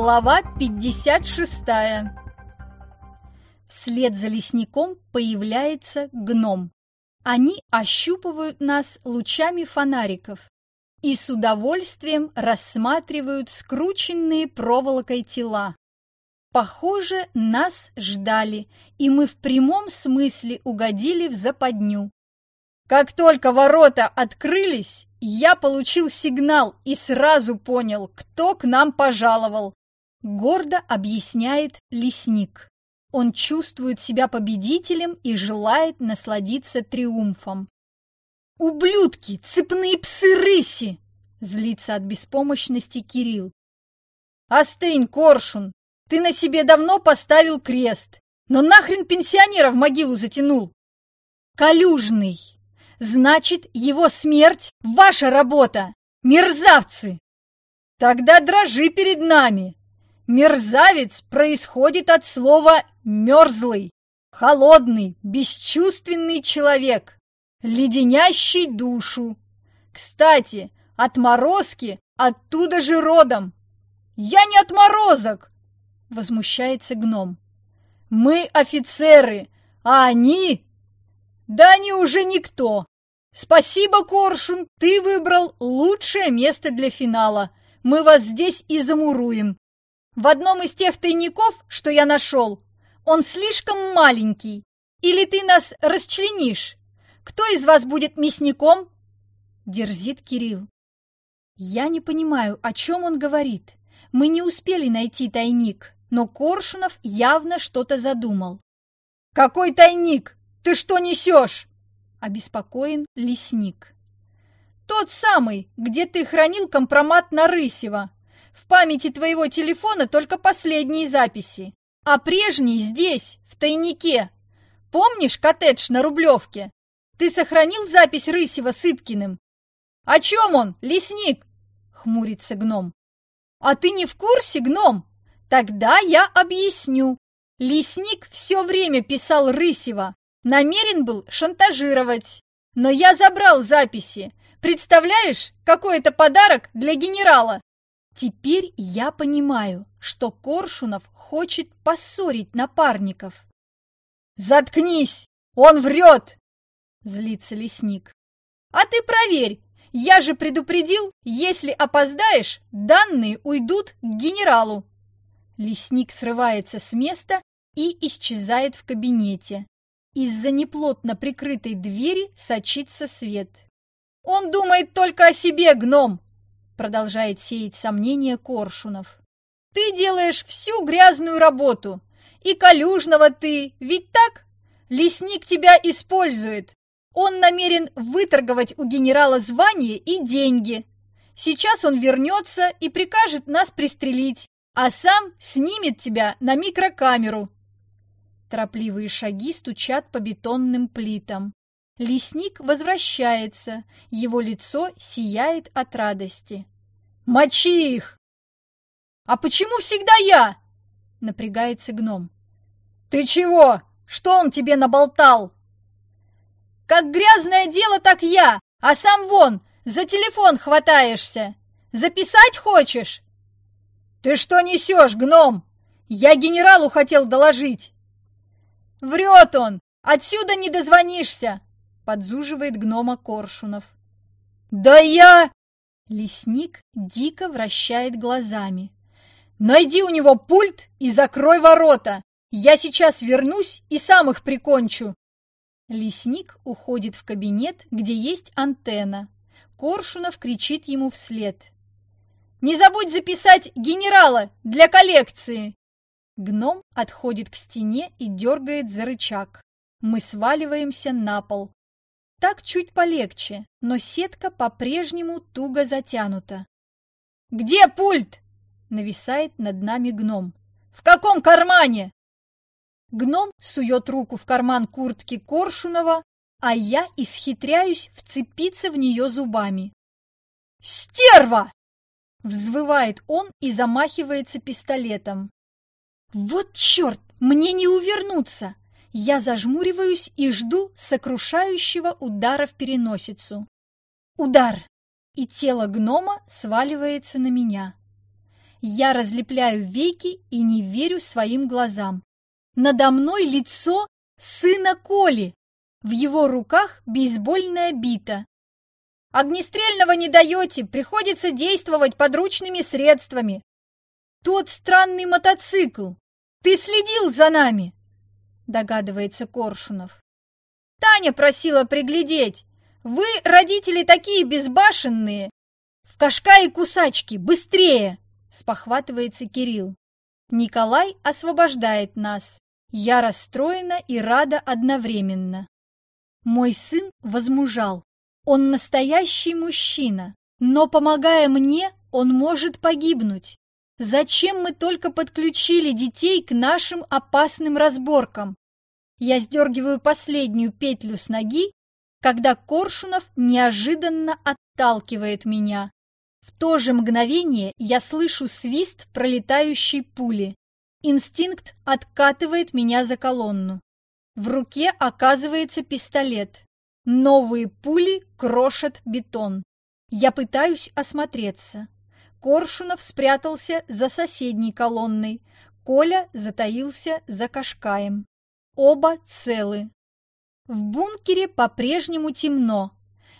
Глава 56 Вслед за лесником появляется гном. Они ощупывают нас лучами фонариков и с удовольствием рассматривают скрученные проволокой тела. Похоже, нас ждали, и мы в прямом смысле угодили в западню. Как только ворота открылись, я получил сигнал и сразу понял, кто к нам пожаловал. Гордо объясняет лесник. Он чувствует себя победителем и желает насладиться триумфом. «Ублюдки! Цепные псы-рыси!» Злится от беспомощности Кирилл. «Остынь, Коршун! Ты на себе давно поставил крест, но нахрен пенсионера в могилу затянул!» «Калюжный! Значит, его смерть – ваша работа! Мерзавцы!» «Тогда дрожи перед нами!» Мерзавец происходит от слова «мерзлый», холодный, бесчувственный человек, леденящий душу. Кстати, отморозки оттуда же родом. Я не отморозок, возмущается гном. Мы офицеры, а они... Да они уже никто. Спасибо, Коршун, ты выбрал лучшее место для финала. Мы вас здесь и замуруем. В одном из тех тайников, что я нашел, он слишком маленький. Или ты нас расчленишь? Кто из вас будет мясником?» Дерзит Кирилл. Я не понимаю, о чем он говорит. Мы не успели найти тайник, но Коршунов явно что-то задумал. «Какой тайник? Ты что несешь?» Обеспокоен лесник. «Тот самый, где ты хранил компромат на Рысева», в памяти твоего телефона только последние записи, а прежние здесь, в тайнике. Помнишь коттедж на Рублевке? Ты сохранил запись Рысева с Иткиным? О чем он, лесник? Хмурится гном. А ты не в курсе, гном? Тогда я объясню. Лесник все время писал Рысева, намерен был шантажировать. Но я забрал записи. Представляешь, какой это подарок для генерала? Теперь я понимаю, что Коршунов хочет поссорить напарников. «Заткнись! Он врет!» – злится лесник. «А ты проверь! Я же предупредил, если опоздаешь, данные уйдут к генералу!» Лесник срывается с места и исчезает в кабинете. Из-за неплотно прикрытой двери сочится свет. «Он думает только о себе, гном!» Продолжает сеять сомнения Коршунов. Ты делаешь всю грязную работу. И Калюжного ты, ведь так? Лесник тебя использует. Он намерен выторговать у генерала звание и деньги. Сейчас он вернется и прикажет нас пристрелить, а сам снимет тебя на микрокамеру. Торопливые шаги стучат по бетонным плитам. Лесник возвращается, его лицо сияет от радости. «Мочи их!» «А почему всегда я?» — напрягается гном. «Ты чего? Что он тебе наболтал?» «Как грязное дело, так я, а сам вон, за телефон хватаешься. Записать хочешь?» «Ты что несешь, гном? Я генералу хотел доложить!» «Врет он! Отсюда не дозвонишься!» Подзуживает гнома Коршунов. «Да я...» Лесник дико вращает глазами. «Найди у него пульт и закрой ворота! Я сейчас вернусь и сам их прикончу!» Лесник уходит в кабинет, где есть антенна. Коршунов кричит ему вслед. «Не забудь записать генерала для коллекции!» Гном отходит к стене и дергает за рычаг. Мы сваливаемся на пол. Так чуть полегче, но сетка по-прежнему туго затянута. «Где пульт?» – нависает над нами гном. «В каком кармане?» Гном сует руку в карман куртки Коршунова, а я исхитряюсь вцепиться в нее зубами. «Стерва!» – взвывает он и замахивается пистолетом. «Вот черт, мне не увернуться!» Я зажмуриваюсь и жду сокрушающего удара в переносицу. Удар! И тело гнома сваливается на меня. Я разлепляю веки и не верю своим глазам. Надо мной лицо сына Коли. В его руках бейсбольная бита. Огнестрельного не даете, приходится действовать подручными средствами. Тот странный мотоцикл. Ты следил за нами, догадывается Коршунов. Таня просила приглядеть. Вы, родители, такие безбашенные. В кашка и кусачки, быстрее! Спохватывается Кирилл. Николай освобождает нас. Я расстроена и рада одновременно. Мой сын возмужал. Он настоящий мужчина, но, помогая мне, он может погибнуть. Зачем мы только подключили детей к нашим опасным разборкам? Я сдергиваю последнюю петлю с ноги, когда Коршунов неожиданно отталкивает меня. В то же мгновение я слышу свист пролетающей пули. Инстинкт откатывает меня за колонну. В руке оказывается пистолет. Новые пули крошат бетон. Я пытаюсь осмотреться. Коршунов спрятался за соседней колонной. Коля затаился за Кашкаем. Оба целы. В бункере по-прежнему темно.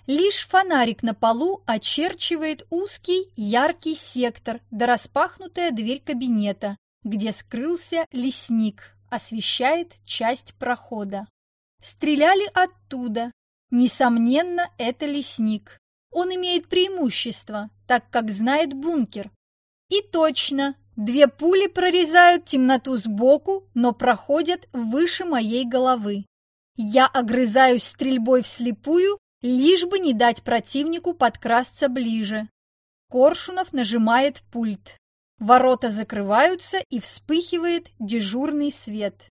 Лишь фонарик на полу очерчивает узкий яркий сектор да распахнутая дверь кабинета, где скрылся лесник, освещает часть прохода. Стреляли оттуда, Несомненно, это лесник. Он имеет преимущество, так как знает бункер. И точно, две пули прорезают темноту сбоку, но проходят выше моей головы. Я огрызаюсь стрельбой вслепую, лишь бы не дать противнику подкрасться ближе. Коршунов нажимает пульт. Ворота закрываются и вспыхивает дежурный свет.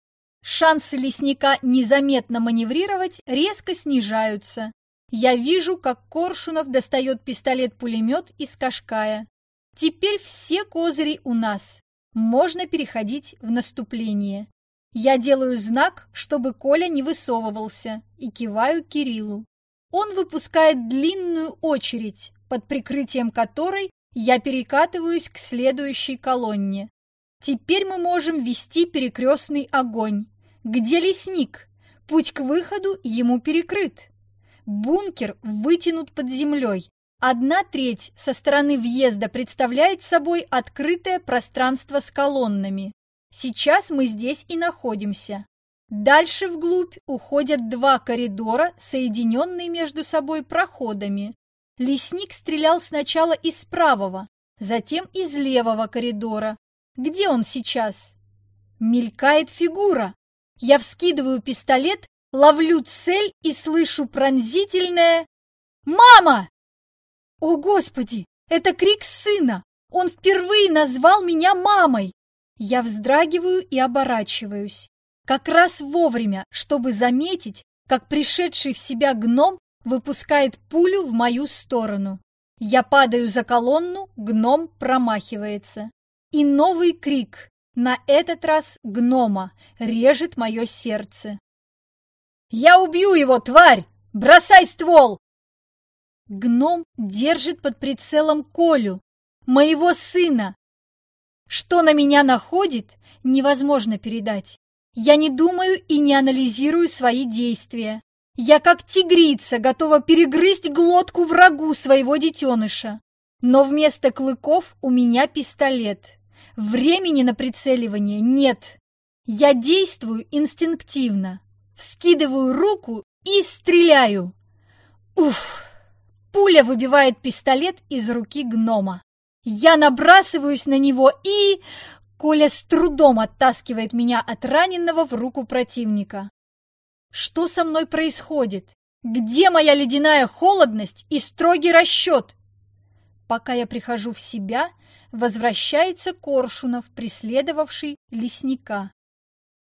Шансы лесника незаметно маневрировать резко снижаются. Я вижу, как Коршунов достает пистолет-пулемет из Кашкая. Теперь все козыри у нас. Можно переходить в наступление. Я делаю знак, чтобы Коля не высовывался, и киваю Кириллу. Он выпускает длинную очередь, под прикрытием которой я перекатываюсь к следующей колонне. Теперь мы можем вести перекрестный огонь. Где лесник? Путь к выходу ему перекрыт. Бункер вытянут под землей. Одна треть со стороны въезда представляет собой открытое пространство с колоннами. Сейчас мы здесь и находимся. Дальше вглубь уходят два коридора, соединенные между собой проходами. Лесник стрелял сначала из правого, затем из левого коридора. Где он сейчас? Мелькает фигура. Я вскидываю пистолет, ловлю цель и слышу пронзительное «Мама!» О, Господи! Это крик сына! Он впервые назвал меня мамой! Я вздрагиваю и оборачиваюсь. Как раз вовремя, чтобы заметить, как пришедший в себя гном выпускает пулю в мою сторону. Я падаю за колонну, гном промахивается. И новый крик. На этот раз гнома режет мое сердце. «Я убью его, тварь! Бросай ствол!» Гном держит под прицелом Колю, моего сына. Что на меня находит, невозможно передать. Я не думаю и не анализирую свои действия. Я как тигрица готова перегрызть глотку врагу своего детеныша. Но вместо клыков у меня пистолет. Времени на прицеливание нет. Я действую инстинктивно. Вскидываю руку и стреляю. Уф! Пуля выбивает пистолет из руки гнома. Я набрасываюсь на него и... Коля с трудом оттаскивает меня от раненого в руку противника. Что со мной происходит? Где моя ледяная холодность и строгий расчет? Пока я прихожу в себя, возвращается Коршунов, преследовавший лесника.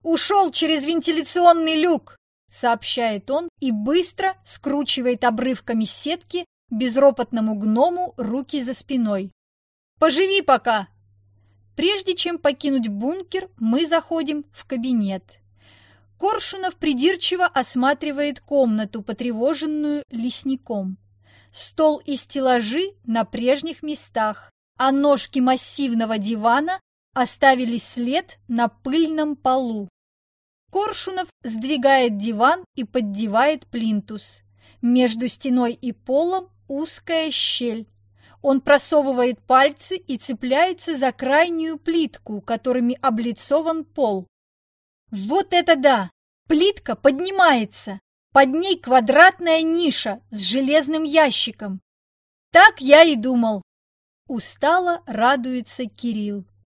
«Ушел через вентиляционный люк!» — сообщает он и быстро скручивает обрывками сетки безропотному гному руки за спиной. «Поживи пока!» Прежде чем покинуть бункер, мы заходим в кабинет. Коршунов придирчиво осматривает комнату, потревоженную лесником. Стол и стеллажи на прежних местах, а ножки массивного дивана оставили след на пыльном полу. Коршунов сдвигает диван и поддевает плинтус. Между стеной и полом узкая щель. Он просовывает пальцы и цепляется за крайнюю плитку, которыми облицован пол. Вот это да! Плитка поднимается. Под ней квадратная ниша с железным ящиком. Так я и думал. Устало радуется Кирилл.